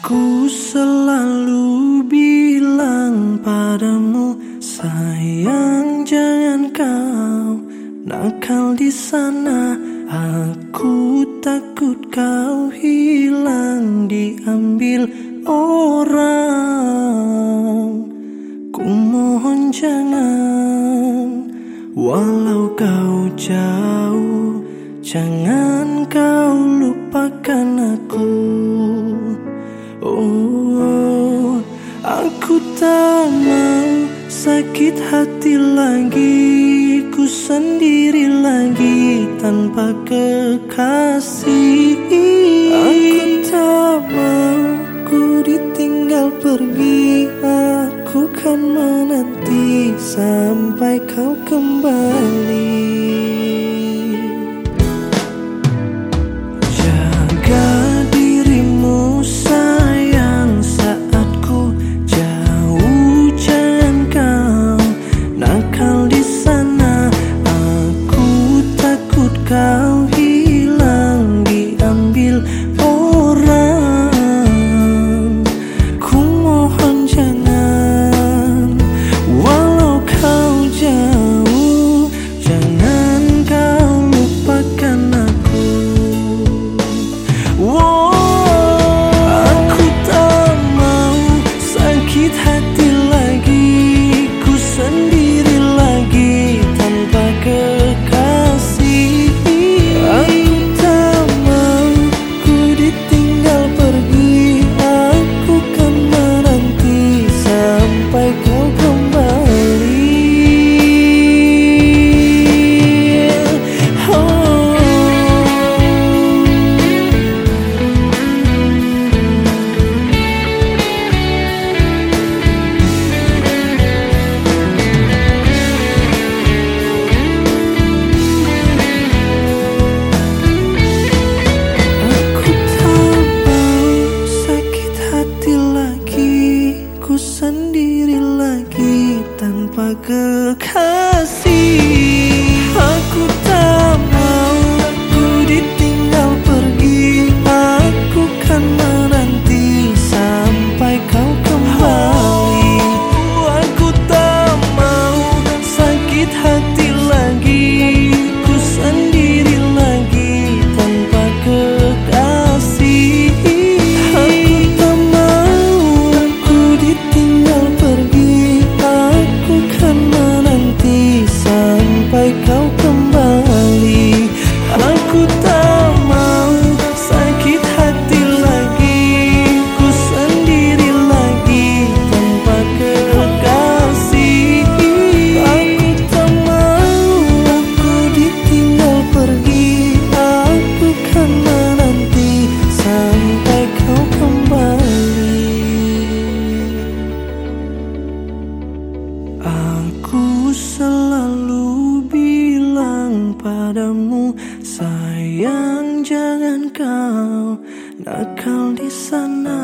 Aku selalu bilang padamu Sayang jangan kau nakal di sana. Aku takut kau hilang diambil orang. Ku mohon jangan Walau kau jauh Jangan kau lupakan sakit hati lagi Ku sendiri lagi tanpa kekasih. Aku tak mau ku ditinggal pergi Aku kan menanti sampai kau 找一 kekasih. Aku tak Aku selalu bilang padamu Sayang jangan kau nakal di sana